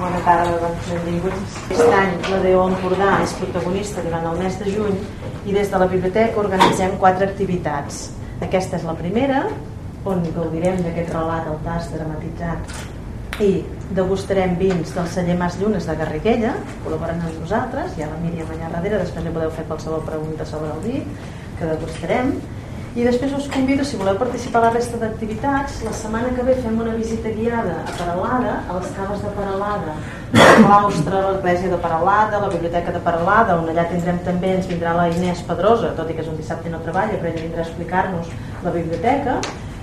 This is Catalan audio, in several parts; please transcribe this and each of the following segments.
Bona tarda, doncs benvinguts. Aquest any l'ADO Empordà és protagonista durant el mes de juny i des de la biblioteca organitzem quatre activitats. Aquesta és la primera, on gaudirem d'aquest relat al tast dramatitzat i degustarem vins del celler Mas Llunes de Garriguella, col·laboren amb nosaltres, hi ha la Míriam allà darrere, després li podeu fer qualsevol pregunta sobre el vi, que degustarem i després us convido, si voleu participar a la resta d'activitats, la setmana que ve fem una visita guiada a Paralada, a les caves de Paralada, el claustre, l'església de Paralada, la biblioteca de Paralada, on allà tindrem també, ens vindrà la Inés Pedrosa, tot i que és un dissabte no treballa, però ella vindrà a explicar-nos la biblioteca,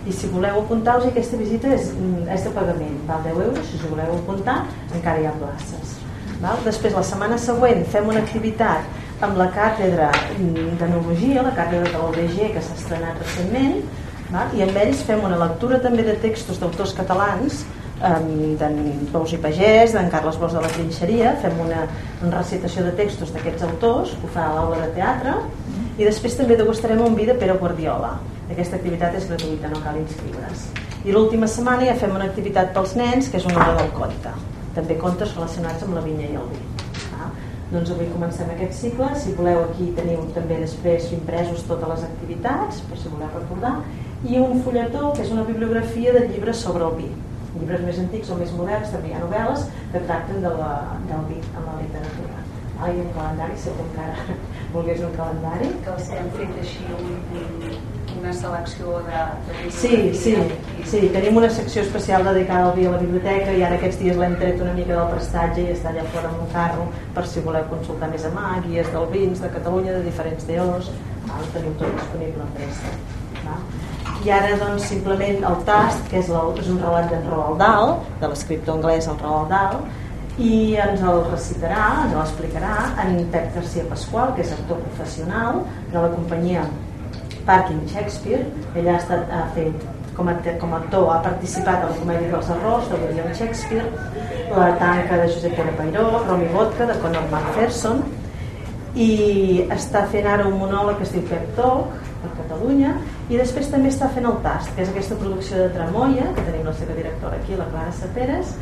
i si voleu apuntar-vos, aquesta visita és, és de pagament, val 10 euros, si us voleu apuntar, encara hi ha places. Val? Després, la setmana següent, fem una activitat amb la càtedra d'enologia, la càtedra de l'OBG que s'ha estrenat recentment, va? i amb ells fem una lectura també de textos d'autors catalans d'en Pous i Pagès, d'en Carles Bosch de la Trinxeria, fem una, recitació de textos d'aquests autors, que ho fa a l'aula de teatre, i després també degustarem un vi de Pere Guardiola. Aquesta activitat és gratuïta, no cal inscriure's. I l'última setmana ja fem una activitat pels nens, que és una hora del conte. També contes relacionats amb la vinya i el vi. Doncs avui comencem aquest cicle, si voleu aquí teniu també després impresos totes les activitats, per si voleu recordar, i un fulletó que és una bibliografia de llibres sobre el vi. Llibres més antics o més moderns, també hi ha novel·les que tracten de la, del vi en la literatura. Ah, i un calendari, si encara volgués un calendari. Que els hem fet així un, una selecció de, de sí, sí, sí, tenim una secció especial dedicada al vi a la biblioteca i ara aquests dies l'hem tret una mica del prestatge i està allà fora amb un carro per si voleu consultar més a mà, guies del vins de Catalunya, de diferents DOs ho teniu tot disponible en pressa i ara doncs simplement el tast que és, el, és un relat d'en Roald Dahl de l'escriptor anglès el Roald Dahl i ens el recitarà, ens l'explicarà en Pep García Pasqual, que és actor professional de la companyia Parking Shakespeare, ella ha, estat, ha fet com a, com a actor, ha participat a la comèdia dels errors de William Shakespeare, la tanca de Josep Pere Pairó, Romy Vodka de Conor McPherson i està fent ara un monòleg que es diu Pep Talk per Catalunya i després també està fent el TAST, que és aquesta producció de Tramoia, que tenim la seva directora aquí, la Clara Saperes,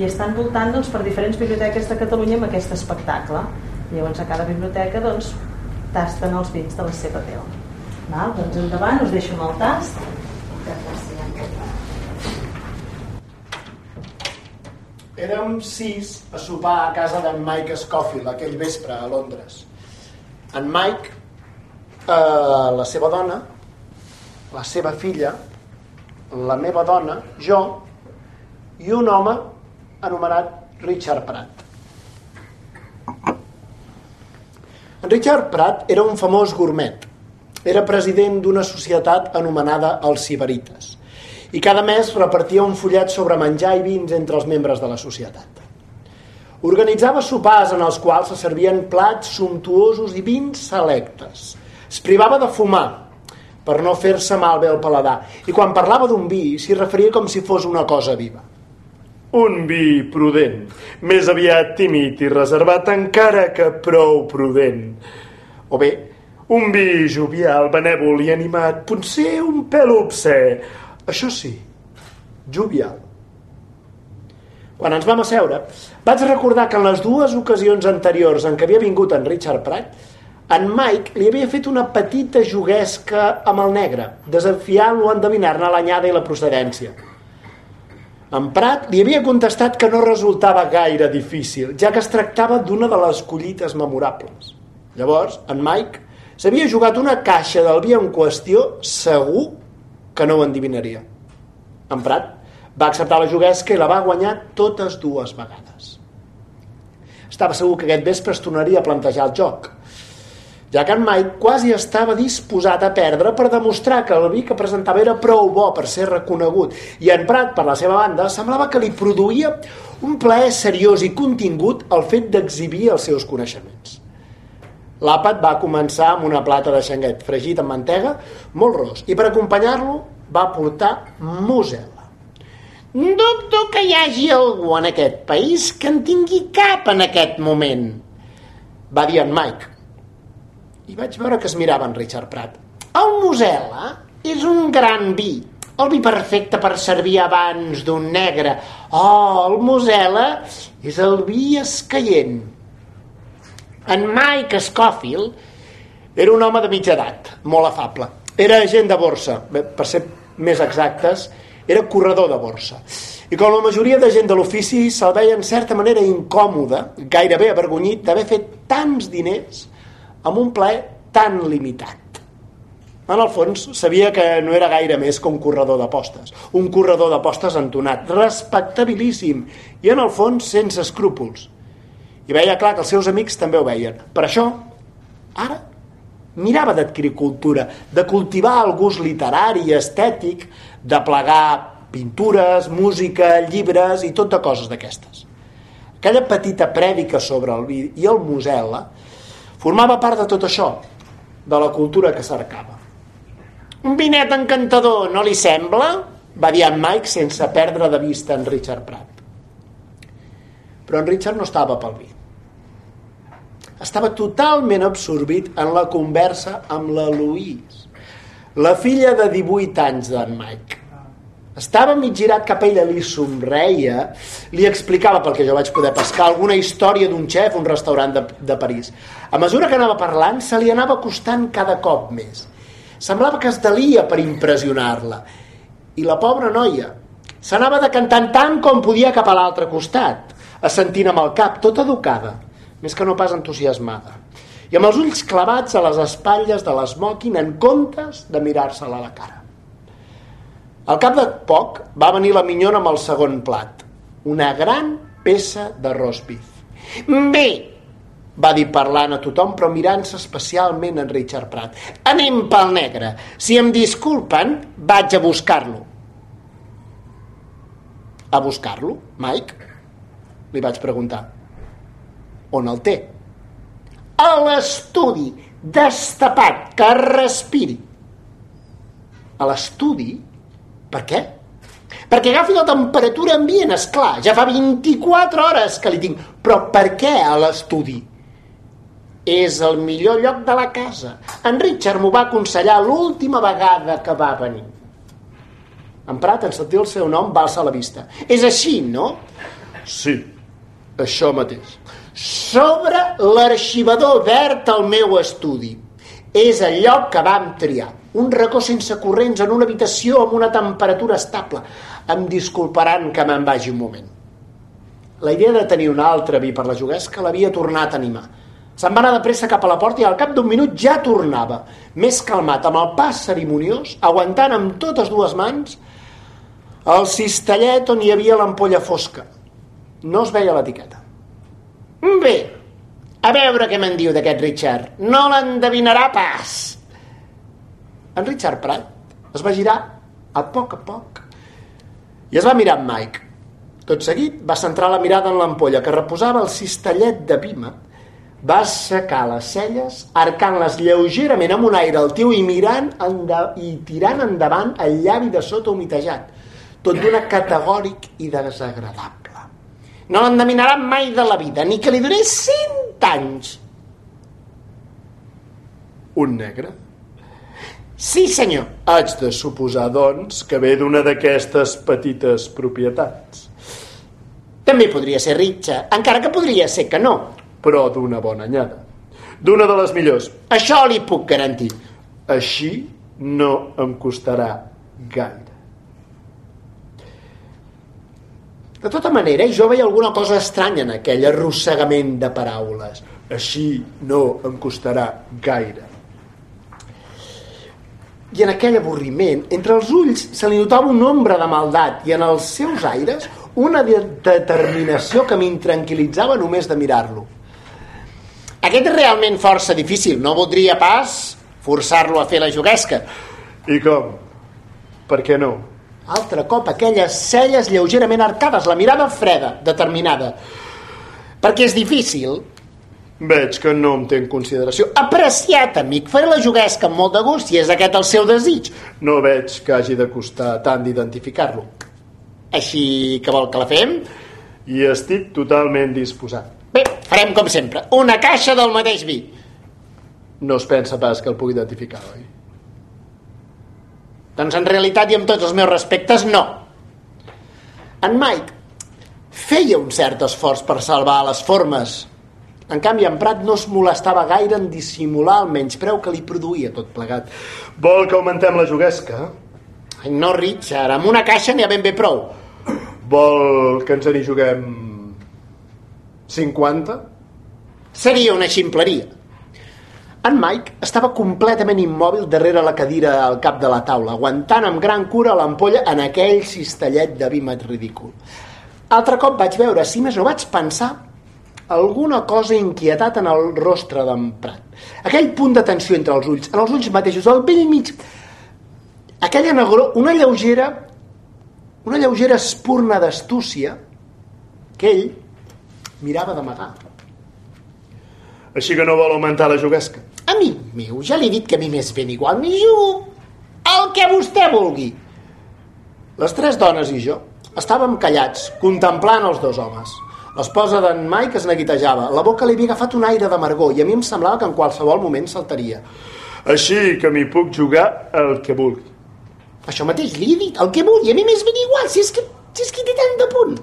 i estan voltant doncs, per diferents biblioteques de Catalunya amb aquest espectacle. Llavors a cada biblioteca doncs, tasten els vins de la seva tela. Val? Doncs endavant, us deixo amb el tast. Érem sis a sopar a casa d'en Mike Scofield aquell vespre a Londres. En Mike, eh, la seva dona, la seva filla, la meva dona, jo i un home anomenat Richard Pratt. En Richard Pratt era un famós gourmet era president d'una societat anomenada els Sibarites i cada mes repartia un fullet sobre menjar i vins entre els membres de la societat. Organitzava sopars en els quals se servien plats sumptuosos i vins selectes. Es privava de fumar per no fer-se malbé el paladar i quan parlava d'un vi s'hi referia com si fos una cosa viva. Un vi prudent, més aviat tímid i reservat encara que prou prudent. O bé, un vi jovial, benèvol i animat, potser un pèl obsè. Això sí, jovial. Quan ens vam asseure, vaig recordar que en les dues ocasions anteriors en què havia vingut en Richard Pratt, en Mike li havia fet una petita juguesca amb el negre, desafiant-lo a endevinar-ne l'anyada i la procedència. En Prat li havia contestat que no resultava gaire difícil, ja que es tractava d'una de les collites memorables. Llavors, en Mike s'havia jugat una caixa del vi en qüestió, segur que no ho endivinaria. En Prat va acceptar la juguesca i la va guanyar totes dues vegades. Estava segur que aquest vespre es tornaria a plantejar el joc, ja que en Mike quasi estava disposat a perdre per demostrar que el vi que presentava era prou bo per ser reconegut i en Prat, per la seva banda, semblava que li produïa un plaer seriós i contingut el fet d'exhibir els seus coneixements. L'àpat va començar amb una plata de xanguet fregit amb mantega, molt ros, i per acompanyar-lo va portar musela. Dubto que hi hagi algú en aquest país que en tingui cap en aquest moment, va dir en Mike. I vaig veure que es mirava en Richard Pratt. El Musela és un gran vi. el vi perfecte per servir abans d'un negre. Oh, el Mosela és el vi escaient. En Mike Scofield era un home de mitja edat, molt afable. Era agent de borsa, per ser més exactes, era corredor de borsa. I com la majoria de gent de l'ofici se'l veia en certa manera incòmode, gairebé avergonyit d'haver fet tants diners amb un plaer tan limitat. En el fons, sabia que no era gaire més que un corredor d'apostes. Un corredor d'apostes entonat, respectabilíssim, i en el fons sense escrúpols. I veia clar que els seus amics també ho veien. Per això, ara, mirava d'adquirir cultura, de cultivar el gust literari i estètic, de plegar pintures, música, llibres i tot de coses d'aquestes. Aquella petita prèdica sobre el vi i el musela formava part de tot això, de la cultura que cercava. Un vinet encantador, no li sembla? va dir en Mike sense perdre de vista en Richard Pratt. Però en Richard no estava pel vi. Estava totalment absorbit en la conversa amb la Louise, la filla de 18 anys d'en Mike. Estava mig girat cap a ella, li somreia, li explicava, pel que jo vaig poder pescar, alguna història d'un xef, un restaurant de, de París. A mesura que anava parlant, se li anava costant cada cop més. Semblava que es delia per impressionar-la. I la pobra noia s'anava decantant tant com podia cap a l'altre costat, assentint amb el cap, tota educada, més que no pas entusiasmada, i amb els ulls clavats a les espatlles de l'esmoquin en comptes de mirar-se-la a la cara. Al cap de poc va venir la minyona amb el segon plat, una gran peça de roast beef. Bé, va dir parlant a tothom però mirant-se especialment en Richard Pratt. Anem pel negre. Si em disculpen, vaig a buscar-lo. A buscar-lo, Mike? Li vaig preguntar. On el té? A l'estudi, destapat, que respiri. A l'estudi? Per què? Perquè agafi la temperatura ambient, és clar, ja fa 24 hores que li tinc. Però per què a l'estudi? és el millor lloc de la casa. En Richard m'ho va aconsellar l'última vegada que va venir. En Prat, en sentir el seu nom, va alçar la vista. És així, no? Sí, això mateix. Sobre l'arxivador verd al meu estudi. És el lloc que vam triar. Un racó sense corrents en una habitació amb una temperatura estable. Em disculparan que me'n vagi un moment. La idea de tenir un altre vi per la juguesca l'havia tornat a animar Se'n va anar de pressa cap a la porta i al cap d'un minut ja tornava, més calmat, amb el pas cerimoniós, aguantant amb totes dues mans el cistellet on hi havia l'ampolla fosca. No es veia l'etiqueta. Bé, a veure què me'n diu d'aquest Richard. No l'endevinarà pas. En Richard Pratt es va girar a poc a poc i es va mirar amb Mike. Tot seguit va centrar la mirada en l'ampolla que reposava el cistellet de Pima va assecar les celles, arcant-les lleugerament amb un aire altiu i mirant i tirant endavant el llavi de sota humitejat, tot d'una categòric i desagradable. No l'endeminarà mai de la vida, ni que li donés cent anys. Un negre? Sí, senyor. Haig de suposar, doncs, que ve d'una d'aquestes petites propietats. També podria ser ritxa, encara que podria ser que no però d'una bona anyada. D'una de les millors. Això li puc garantir. Així no em costarà gaire. De tota manera, jo veia alguna cosa estranya en aquell arrossegament de paraules. Així no em costarà gaire. I en aquell avorriment, entre els ulls se li notava un ombra de maldat i en els seus aires una determinació que m'intranquil·litzava només de mirar-lo. Aquest és realment força difícil. No voldria pas forçar-lo a fer la juguesca. I com? Per què no? Altre cop aquelles celles lleugerament arcades, la mirada freda, determinada. Perquè és difícil. Veig que no em té en consideració. Apreciat, amic. Faré la juguesca amb molt de gust i és aquest el seu desig. No veig que hagi de costar tant d'identificar-lo. Així que vol que la fem? I estic totalment disposat. Bé, farem com sempre. Una caixa del mateix vi. No es pensa pas que el pugui identificar, oi? Doncs en realitat i amb tots els meus respectes, no. En Mike feia un cert esforç per salvar les formes. En canvi, en Prat no es molestava gaire en dissimular el menyspreu que li produïa tot plegat. Vol que augmentem la juguesca? Ai, no, Richard, amb una caixa n'hi ha ben bé prou. Vol que ens n'hi juguem 50? Seria una ximpleria. En Mike estava completament immòbil darrere la cadira al cap de la taula, aguantant amb gran cura l'ampolla en aquell cistellet de vímet ridícul. Altre cop vaig veure, si més no vaig pensar, alguna cosa inquietat en el rostre d'en Prat. Aquell punt de tensió entre els ulls, en els ulls mateixos, al vell mig, aquella negró, una lleugera, una lleugera espurna d'astúcia que ell mirava d'amagar. Així que no vol augmentar la juguesca. Amic meu, ja li he dit que a mi m'és ben igual, m'hi jugo el que vostè vulgui. Les tres dones i jo estàvem callats, contemplant els dos homes. L'esposa d'en Mike es neguitejava. La boca li havia agafat un aire d'amargor i a mi em semblava que en qualsevol moment saltaria. Així que m'hi puc jugar el que vulgui. Això mateix, li he dit, el que vulgui, a mi m'és ben igual, si és que, si és que té tant de punt.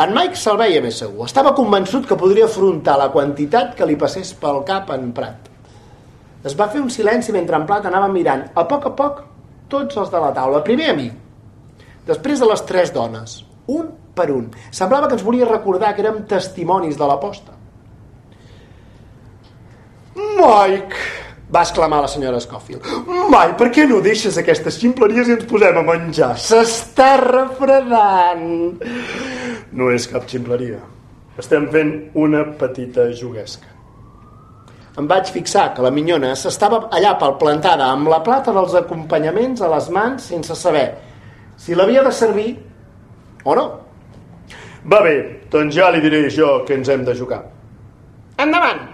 En Mike se'l veia més segur. Estava convençut que podria afrontar la quantitat que li passés pel cap en Prat. Es va fer un silenci mentre en Prat anava mirant, a poc a poc, tots els de la taula. Primer a mi, després de les tres dones, un per un. Semblava que ens volia recordar que érem testimonis de l'aposta. Mike, va exclamar la senyora Scofield. Mai, per què no deixes aquestes ximpleries i ens posem a menjar? S'està refredant. No és cap ximpleria. Estem fent una petita juguesca. Em vaig fixar que la minyona s'estava allà pel plantada amb la plata dels acompanyaments a les mans sense saber si l'havia de servir o no. Va bé, doncs ja li diré jo que ens hem de jugar. Endavant!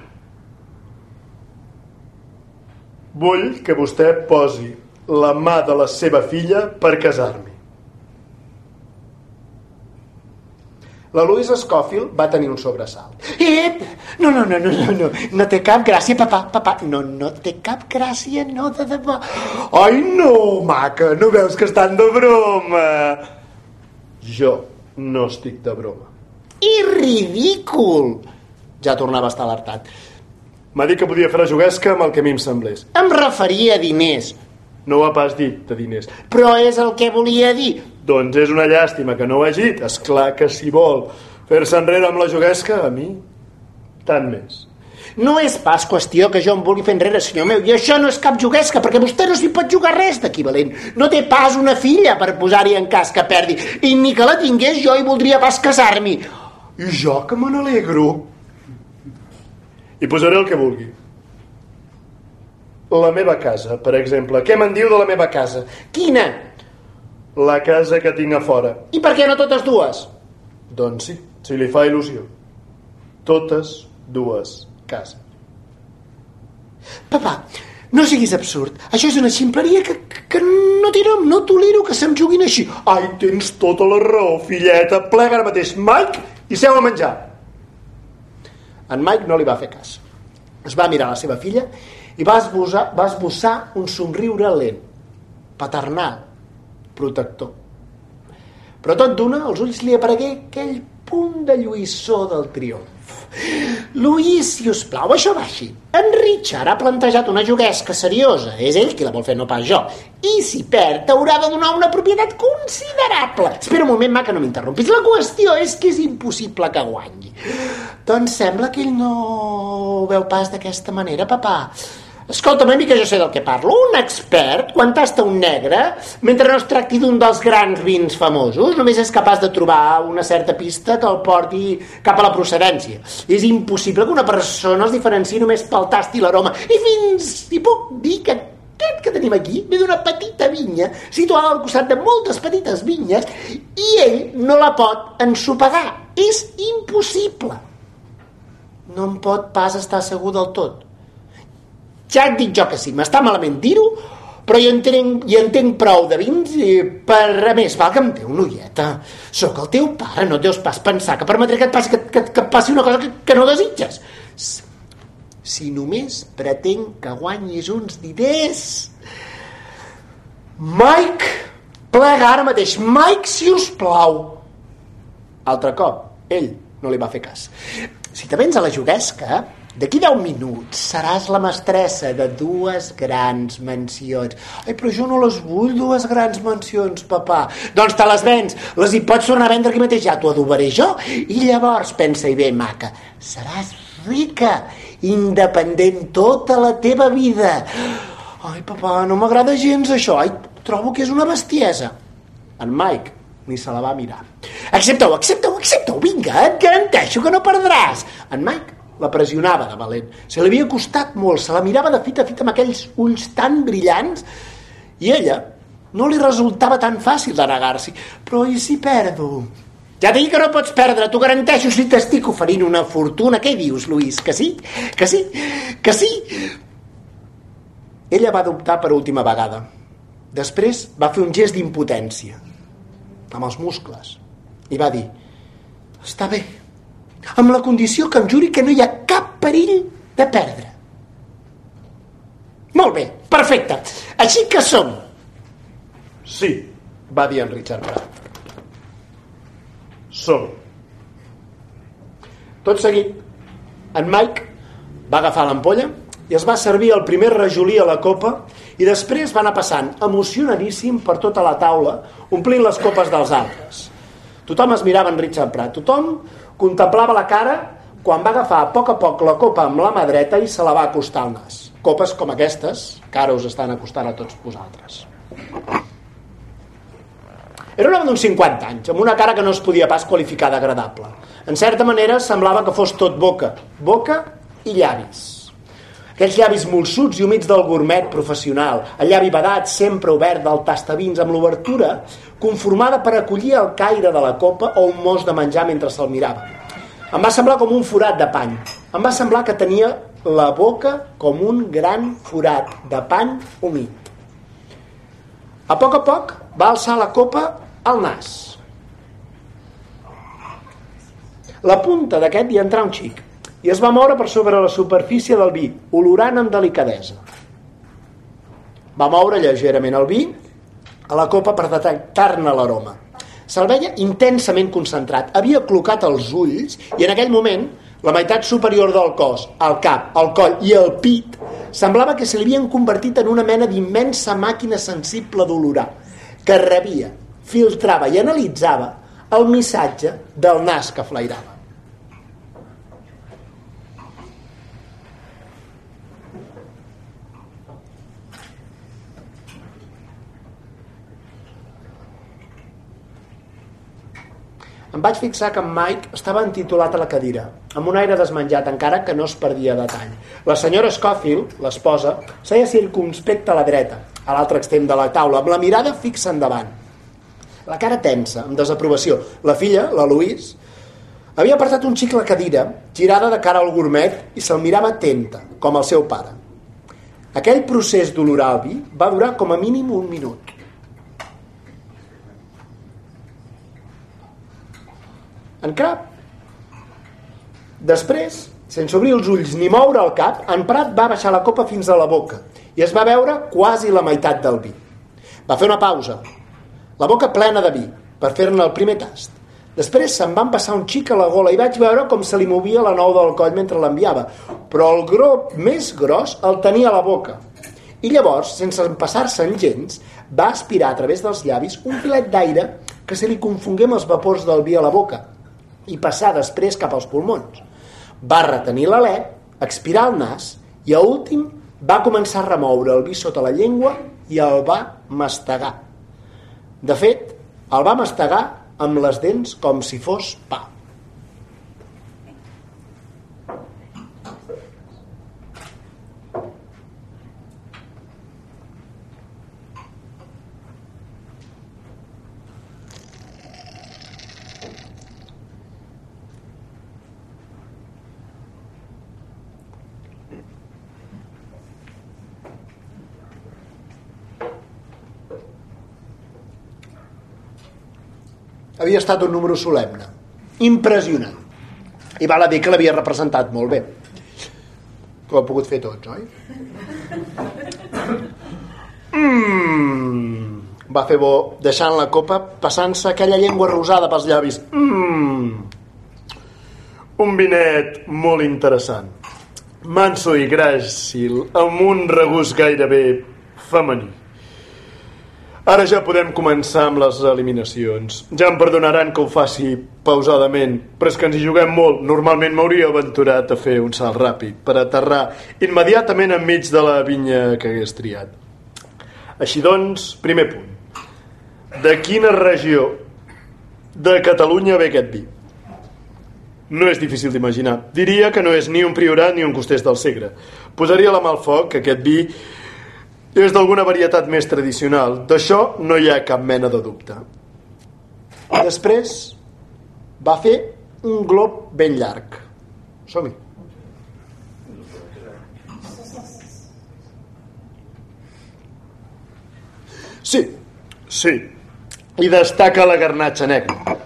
Vull que vostè posi la mà de la seva filla per casar-m'hi. La Louisa Scofield va tenir un sobresalt. Ep! No, no, no, no, no, no, no té cap gràcia, papà, papà. No, no té cap gràcia, no, de debò. Ai, no, maca, no veus que estan de broma? Jo no estic de broma. I ridícul! Ja tornava a estar alertat. M'ha dit que podia fer la juguesca amb el que a mi em semblés. Em referia a diners. No ho ha pas dit, de diners. Però és el que volia dir. Doncs és una llàstima que no ho hagi dit. És clar que si vol fer-se enrere amb la juguesca, a mi, tant més. No és pas qüestió que jo em vulgui fer enrere, senyor meu, i això no és cap juguesca, perquè vostè no s'hi pot jugar res d'equivalent. No té pas una filla per posar-hi en cas que perdi, i ni que la tingués jo hi voldria pas casar-m'hi. I jo que me n'alegro. I posaré el que vulgui. La meva casa, per exemple. Què me'n diu de la meva casa? Quina? La casa que tinc a fora. I per què no totes dues? Doncs sí, si li fa il·lusió. Totes dues cases. Papà, no siguis absurd. Això és una ximpleria que, que no nom. No tolero que se'm juguin així. Ai, tens tota la raó, filleta. Plega ara mateix Mike i seu a menjar. En Mike no li va fer cas. Es va mirar la seva filla i va esbossar, va esbossar un somriure lent, paternal, protector. Però tot d'una, als ulls li aparegué aquell punt de lluïssor del triomf. Luís, si us plau, això baixi. En Richard ha plantejat una juguesca seriosa. És ell qui la vol fer, no pas jo. I si perd, t'haurà de donar una propietat considerable. Espera un moment, ma, que no m'interrompis. La qüestió és que és impossible que guanyi. Doncs sembla que ell no ho veu pas d'aquesta manera, papà. Escolta'm, a mi que jo sé del que parlo. Un expert, quan tasta un negre, mentre no es tracti d'un dels grans vins famosos, només és capaç de trobar una certa pista que el porti cap a la procedència. És impossible que una persona es diferenciï només pel tast i l'aroma. I fins i puc dir que aquest que tenim aquí ve d'una petita vinya situada al costat de moltes petites vinyes i ell no la pot ensopegar. És impossible. No em pot pas estar segur del tot. Ja et dic jo que sí, m'està malament dir-ho, però jo entenc, jo entenc prou de vins i per a més val que em té una ulleta. Sóc el teu pare, no deus pas pensar que permetré que et passi, que, que, que et passi una cosa que, que no desitges. Si només pretenc que guanyis uns diners... Mike, plega ara mateix. Mike, si us plau. Altre cop, ell no li va fer cas. Si te vens a la juguesca, d'aquí 10 minuts seràs la mestressa de dues grans mansions. Ai, però jo no les vull, dues grans mansions, papà. Doncs te les vens, les hi pots tornar a vendre aquí mateix, ja t'ho adobaré jo. I llavors, pensa-hi bé, maca, seràs rica, independent tota la teva vida. Ai, papà, no m'agrada gens això. Ai, trobo que és una bestiesa. En Mike ni se la va mirar. Accepta-ho, accepta-ho, accepta-ho, vinga, et garanteixo que no perdràs. En Mike la pressionava de valent. Se li havia costat molt, se la mirava de fit a fit amb aquells ulls tan brillants i ella no li resultava tan fàcil de negar-s'hi. Però i si perdo? Ja dic que no pots perdre, t'ho garanteixo si t'estic oferint una fortuna. Què dius, Luis? Que sí? Que sí? Que sí? Ella va dubtar per última vegada. Després va fer un gest d'impotència amb els muscles i va dir està bé amb la condició que em juri que no hi ha perill de perdre. Molt bé, perfecte. Així que som. Sí, va dir en Richard Pratt som. Tot seguit en Mike va agafar l'ampolla i es va servir el primer rajolí a la copa i després va anar passant emocionadíssim per tota la taula omplint les copes dels altres. Tothom es mirava en Richard Pratt tothom contemplava la cara quan va agafar a poc a poc la copa amb la mà dreta i se la va acostar al nas copes com aquestes que ara us estan acostant a tots vosaltres era un home d'uns 50 anys, amb una cara que no es podia pas qualificar d'agradable. En certa manera semblava que fos tot boca, boca i llavis aquells llavis molsuts i humits del gourmet professional, el llavi badat sempre obert del tastavins amb l'obertura conformada per acollir el caire de la copa o un mos de menjar mentre se'l mirava. Em va semblar com un forat de pany. Em va semblar que tenia la boca com un gran forat de pany humit. A poc a poc va alçar la copa al nas. La punta d'aquest hi entrà un xic i es va moure per sobre la superfície del vi, olorant amb delicadesa. Va moure lleugerament el vi a la copa per detectar-ne l'aroma. Se'l veia intensament concentrat, havia clocat els ulls i en aquell moment la meitat superior del cos, el cap, el coll i el pit semblava que se li havien convertit en una mena d'immensa màquina sensible d'olorar que rebia, filtrava i analitzava el missatge del nas que flairava. Em vaig fixar que en Mike estava entitulat a la cadira, amb un aire desmenjat, encara que no es perdia de tall. La senyora Scofield, l'esposa, seia circunspecta a la dreta, a l'altre extrem de la taula, amb la mirada fixa endavant. La cara tensa, amb desaprovació. La filla, la Louise, havia apartat un xic la cadira, girada de cara al gourmet, i se'l mirava atenta, com el seu pare. Aquell procés d'olorar el vi va durar com a mínim un minut. En cap. Després, sense obrir els ulls ni moure el cap, en Prat va baixar la copa fins a la boca i es va veure quasi la meitat del vi. Va fer una pausa, la boca plena de vi, per fer-ne el primer tast. Després se'n van passar un xic a la gola i vaig veure com se li movia la nou del coll mentre l'enviava, però el grop més gros el tenia a la boca. I llavors, sense empassar-se'n gens, va aspirar a través dels llavis un filet d'aire que se li confongué amb els vapors del vi a la boca i passar després cap als pulmons. Va retenir l'alè, expirar el nas i a últim va començar a remoure el vi sota la llengua i el va mastegar. De fet, el va mastegar amb les dents com si fos pa. havia estat un número solemne impressionant i val a dir que l'havia representat molt bé que ho ha pogut fer tots, oi? Mmm, va fer bo, deixant la copa, passant-se aquella llengua rosada pels llavis. Mmm, un vinet molt interessant. Manso i gràcil, amb un regust gairebé femení. Ara ja podem començar amb les eliminacions. Ja em perdonaran que ho faci pausadament, però és que ens hi juguem molt. Normalment m'hauria aventurat a fer un salt ràpid per aterrar immediatament enmig de la vinya que hagués triat. Així doncs, primer punt. De quina regió de Catalunya ve aquest vi? No és difícil d'imaginar. Diria que no és ni un priorat ni un costès del Segre. Posaria la mà al foc que aquest vi és d'alguna varietat més tradicional. D'això no hi ha cap mena de dubte. Després va fer un glob ben llarg. Som-hi. Sí, sí. I destaca la garnatxa negra.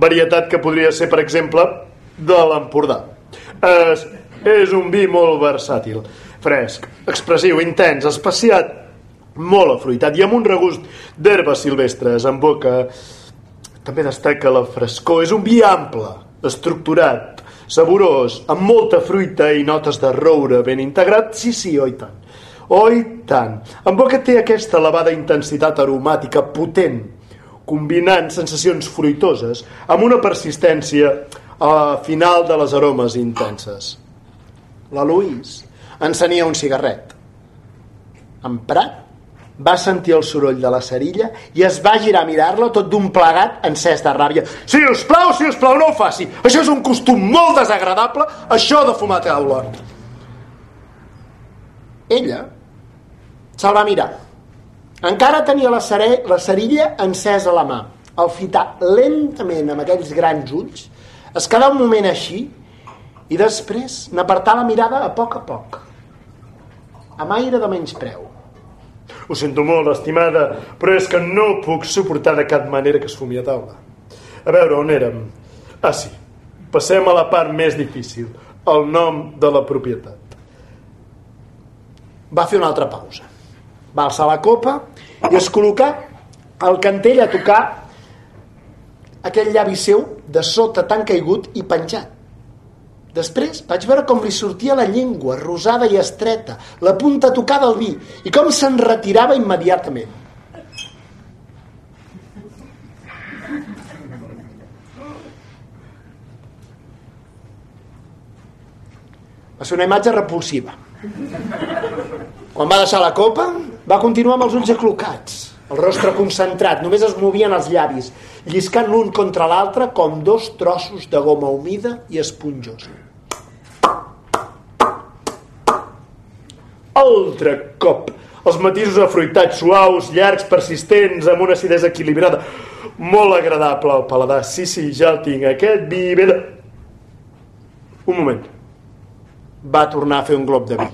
Varietat que podria ser, per exemple, de l'Empordà. És, és un vi molt versàtil fresc, expressiu, intens, espaciat, molt afruitat i amb un regust d'herbes silvestres en boca. També destaca la frescor. És un vi ample, estructurat, saborós, amb molta fruita i notes de roure ben integrat. Sí, sí, oi tant. Oi tant. En boca té aquesta elevada intensitat aromàtica potent, combinant sensacions fruitoses amb una persistència a final de les aromes intenses. La Louise encenia un cigarret. En Prat va sentir el soroll de la cerilla i es va girar a mirar-la tot d'un plegat encès de ràbia. Si us plau, si us plau, no ho faci. Això és un costum molt desagradable, això de fumar a taula. Ella se'l va mirar. Encara tenia la, cere la cerilla encesa a la mà. El fitar lentament amb aquells grans ulls, es quedà un moment així i després n'apartà la mirada a poc a poc amb aire de menyspreu. Ho sento molt, estimada, però és que no puc suportar de cap manera que es fumi a taula. A veure, on érem? Ah, sí. Passem a la part més difícil, el nom de la propietat. Va fer una altra pausa. Va alçar la copa i es col·locà el cantell a tocar aquell llavi seu de sota tan caigut i penjat Després vaig veure com li sortia la llengua, rosada i estreta, la punta tocada al vi, i com se'n retirava immediatament. Va ser una imatge repulsiva. Quan va deixar la copa, va continuar amb els ulls aclocats, el rostre concentrat, només es movien els llavis, lliscant l'un contra l'altre com dos trossos de goma humida i esponjosa. Altre cop! Els matisos afruitats, suaus, llargs, persistents, amb una acidesa equilibrada. Molt agradable al paladar. Sí, sí, ja el tinc. Aquest vi ve de... Un moment. Va tornar a fer un glob de vi.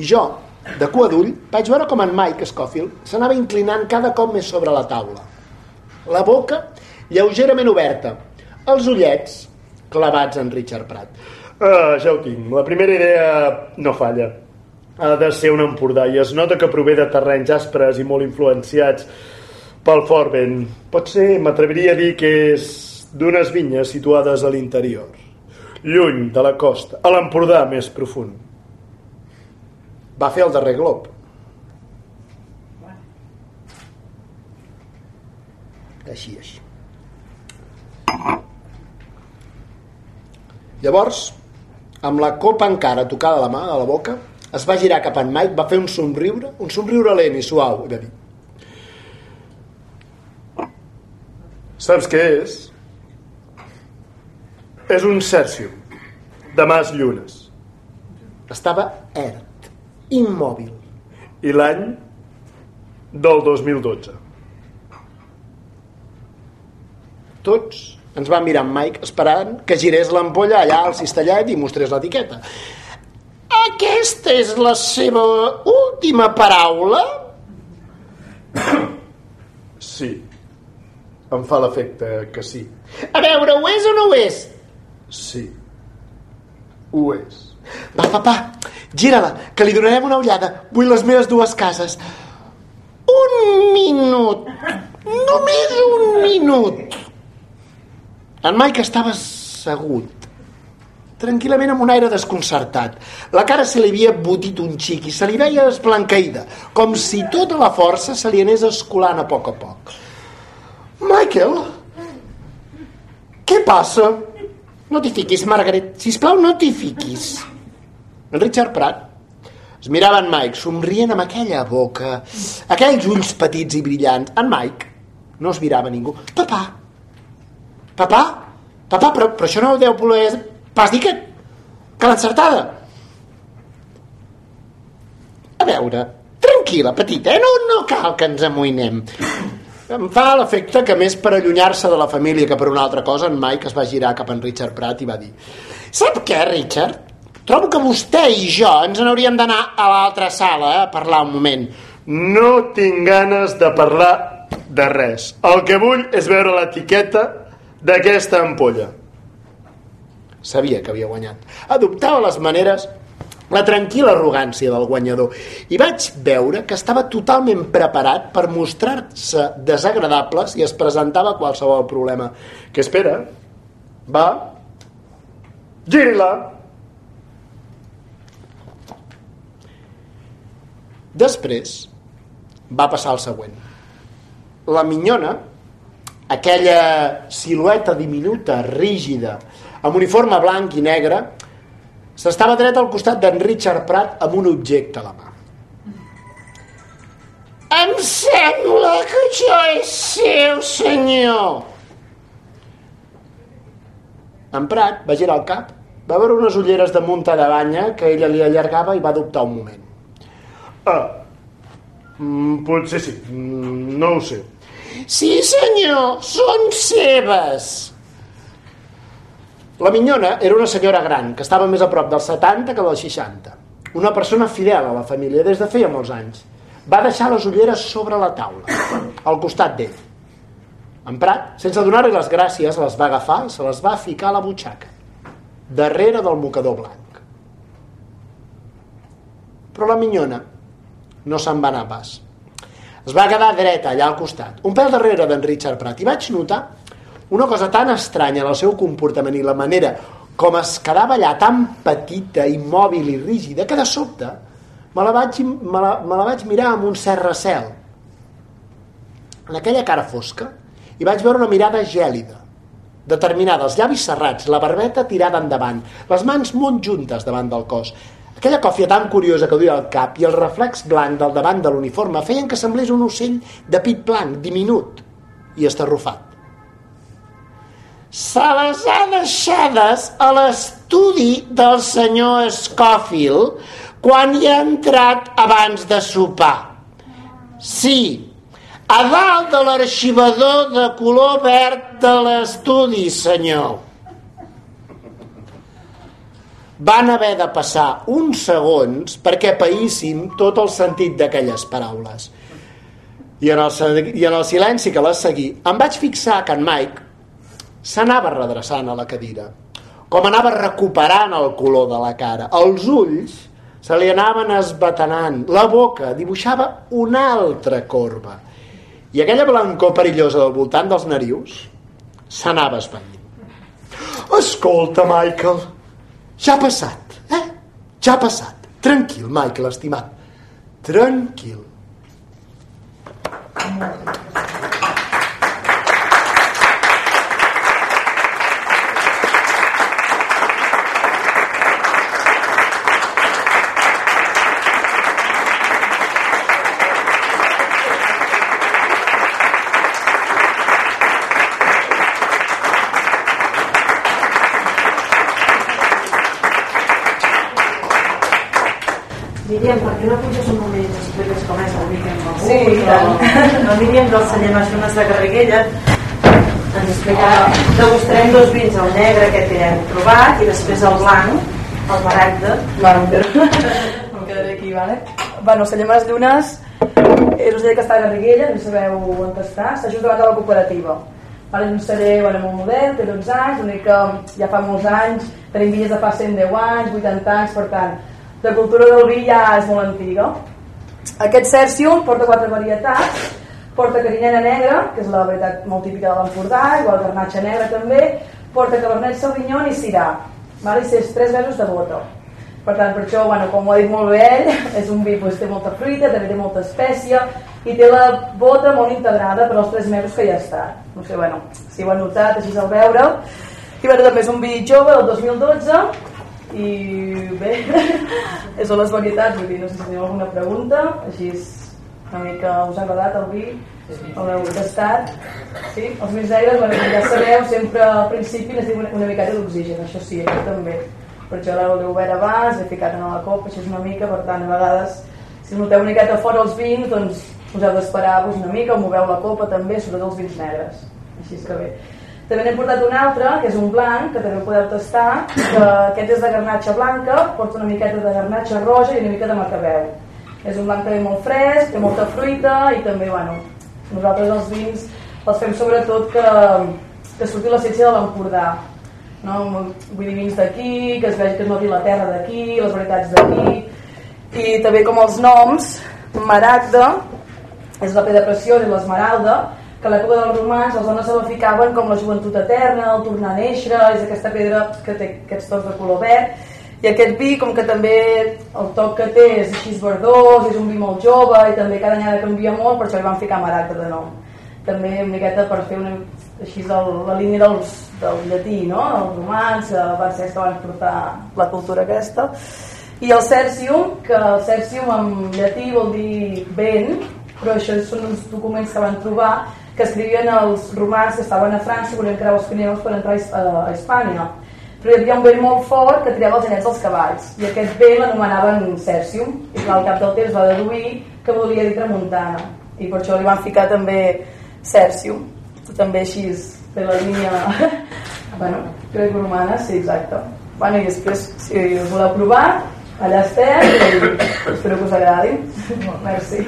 I jo, de cua d'ull, vaig veure com en Mike Scofield s'anava inclinant cada cop més sobre la taula. La boca lleugerament oberta, els ullets clavats en Richard Pratt. Ah, ja ho tinc. La primera idea no falla. Ha de ser un Empordà i es nota que prové de terrenys aspres i molt influenciats pel fort vent. Pot ser, m'atreviria a dir que és d'unes vinyes situades a l'interior, lluny de la costa, a l'Empordà més profund va fer el darrer glob. Així, així. Llavors, amb la copa encara tocada a la mà, a la boca, es va girar cap en Mike, va fer un somriure, un somriure lent i suau, i va dir Saps què és? És un cèrcium de Mas Llunes. Estava ert immòbil. I l'any del 2012. Tots ens van mirar amb Mike esperant que girés l'ampolla allà al cistellet i mostrés l'etiqueta. Aquesta és la seva última paraula? Sí. Em fa l'efecte que sí. A veure, ho és o no ho és? Sí. Ho és. Va, papà, gira-la, que li donarem una ullada. Vull les meves dues cases. Un minut. Només un minut. En Mike estava assegut, tranquil·lament amb un aire desconcertat. La cara se li havia botit un xic i se li veia esblanqueïda, com si tota la força se li anés escolant a poc a poc. Michael, què passa? No t'hi fiquis, Margaret. Sisplau, no t'hi fiquis. En Richard Pratt es mirava en Mike, somrient amb aquella boca, aquells ulls petits i brillants. En Mike no es mirava ningú. Papà, papà, papà, però, però això no ho deu voler pas dir que, que l'encertada. A veure, tranquil·la, petita, eh? no, no cal que ens amoïnem. Em fa l'efecte que més per allunyar-se de la família que per una altra cosa, en Mike es va girar cap en Richard Pratt i va dir Sap què, Richard? Trobo que vostè i jo ens n'hauríem d'anar a l'altra sala eh, a parlar un moment. No tinc ganes de parlar de res. El que vull és veure l'etiqueta d'aquesta ampolla. Sabia que havia guanyat. Adoptava les maneres la tranquil·la arrogància del guanyador i vaig veure que estava totalment preparat per mostrar-se desagradables i es presentava qualsevol problema. Què espera? Va, giri-la. Després va passar el següent. La minyona, aquella silueta diminuta, rígida, amb uniforme blanc i negre, s'estava dret al costat d'en Richard Pratt amb un objecte a la mà. Em sembla que això és seu, senyor. En Prat va girar el cap, va veure unes ulleres de munta de banya que ella li allargava i va dubtar un moment. Ah, mm, potser sí, mm, no ho sé. Sí, senyor, són seves. La minyona era una senyora gran, que estava més a prop dels 70 que dels 60. Una persona fidel a la família des de feia molts anys. Va deixar les ulleres sobre la taula, al costat d'ell. En Prat, sense donar-li les gràcies, les va agafar i se les va ficar a la butxaca, darrere del mocador blanc. Però la minyona no se'n va anar pas. Es va quedar dreta allà al costat, un pèl darrere d'en Richard Pratt, i vaig notar una cosa tan estranya en el seu comportament i la manera com es quedava allà tan petita, immòbil i rígida, que de sobte me la vaig, me la, me la vaig mirar amb un cert recel. En aquella cara fosca hi vaig veure una mirada gèlida, determinada, els llavis serrats, la barbeta tirada endavant, les mans molt juntes davant del cos. Aquella còfia tan curiosa que duia al cap i el reflex blanc del davant de l'uniforme feien que semblés un ocell de pit blanc, diminut i estarrufat. Se les ha deixades a l'estudi del senyor Scofield quan hi ha entrat abans de sopar. Sí, a dalt de l'arxivador de color verd de l'estudi, senyor. Van haver de passar uns segons perquè païssin tot el sentit d'aquelles paraules. I en, el, I en el silenci que les seguí, em vaig fixar que en Mike s'anava redreçant a la cadira, com anava recuperant el color de la cara. Els ulls se li anaven esbatanant, la boca dibuixava una altra corba i aquella blancor perillosa del voltant dels narius s'anava esveint. Escolta, Michael, ja ha passat, eh? Ja ha passat. Tranquil, Michael, estimat. Tranquil. Míriam, per què no moment i ens expliques com és el weekend begut? Sí, i tant. La Míriam del celler Maixones de Garriguella ens explicarà, degustarem dos vins, el negre que hem trobat i després el blanc, el baracte. Vale, em quedaré aquí, vale? Bueno, celler Mas Llunes és un celler que està a Garriguella, no sabeu on està, està just davant de la cooperativa. Ara és un celler bueno, molt modern, té 12 anys, l'únic que ja fa molts anys, tenim vinyes de fa 110 anys, 80 anys, per tant, la cultura del vi ja és molt antiga. Aquest Cercium porta quatre varietats, porta carinyena negra, que és la varietat molt típica de l'Empordà, igual garnatxa negra també, porta cabernet sauvignon i sirà, val? i és tres mesos de bota. Per tant, per això, bueno, com ho ha dit molt bé ell, és un vi que doncs, té molta fruita, també té molta espècia, i té la bota molt integrada per als tres mesos que ja està. No sé, bueno, si ho ha notat, així al veure. I bueno, també és un vi jove del 2012 i bé, són les varietats, vull dir, no sé si teniu alguna pregunta, així és una mica us ha agradat el vi, el heu tastat. Sí? Els vins negres, bueno, ja sabeu, sempre al principi necessitem una, una miqueta d'oxigen, això sí, això també. Per això l'he obert abans, he ficat en la copa, això és una mica, per tant, a vegades, si noteu una miqueta fora els vins, doncs us heu d'esperar-vos una mica, moveu la copa també, sobretot els vins negres. Així és que bé. També n'he portat un altre, que és un blanc, que també podeu tastar, que aquest és de garnatxa blanca, porta una miqueta de garnatxa roja i una mica de macabeu. És un blanc també molt fresc, té molta fruita i també, bueno, nosaltres els vins els fem sobretot que, que surti l'essència de l'Empordà. No? Vull dir, vins d'aquí, que es vegi que es noti la terra d'aquí, les varietats d'aquí, i també com els noms, Maragda, és la pedra preciosa i l'esmeralda, que a l'època dels romans les dones se la ficaven com la joventut eterna, el tornar a néixer, és aquesta pedra que té aquests tocs de color verd, i aquest vi, com que també el toc que té és així verdós, és un vi molt jove i també cada any ha de canviar molt, per això li van ficar maragda de nom. També una miqueta per fer una, així el, la línia dels, del llatí, no? els romans, que van ser els que van portar la cultura aquesta. I el Cercium, que el Cercium en llatí vol dir vent, però això són uns documents que van trobar que escrivien els romans que estaven a França volien crear els Pirineus per entrar a Hispània però hi havia un vent molt fort que triava els genets dels cavalls i aquest vent l'anomenaven Cercium i al cap del temps va deduir que volia dir tramuntana i per això li van ficar també Cercium també així de la línia bueno, crec romana, sí, exacte. Bueno, i després, si us voleu provar allà estem i espero que us agradi. Merci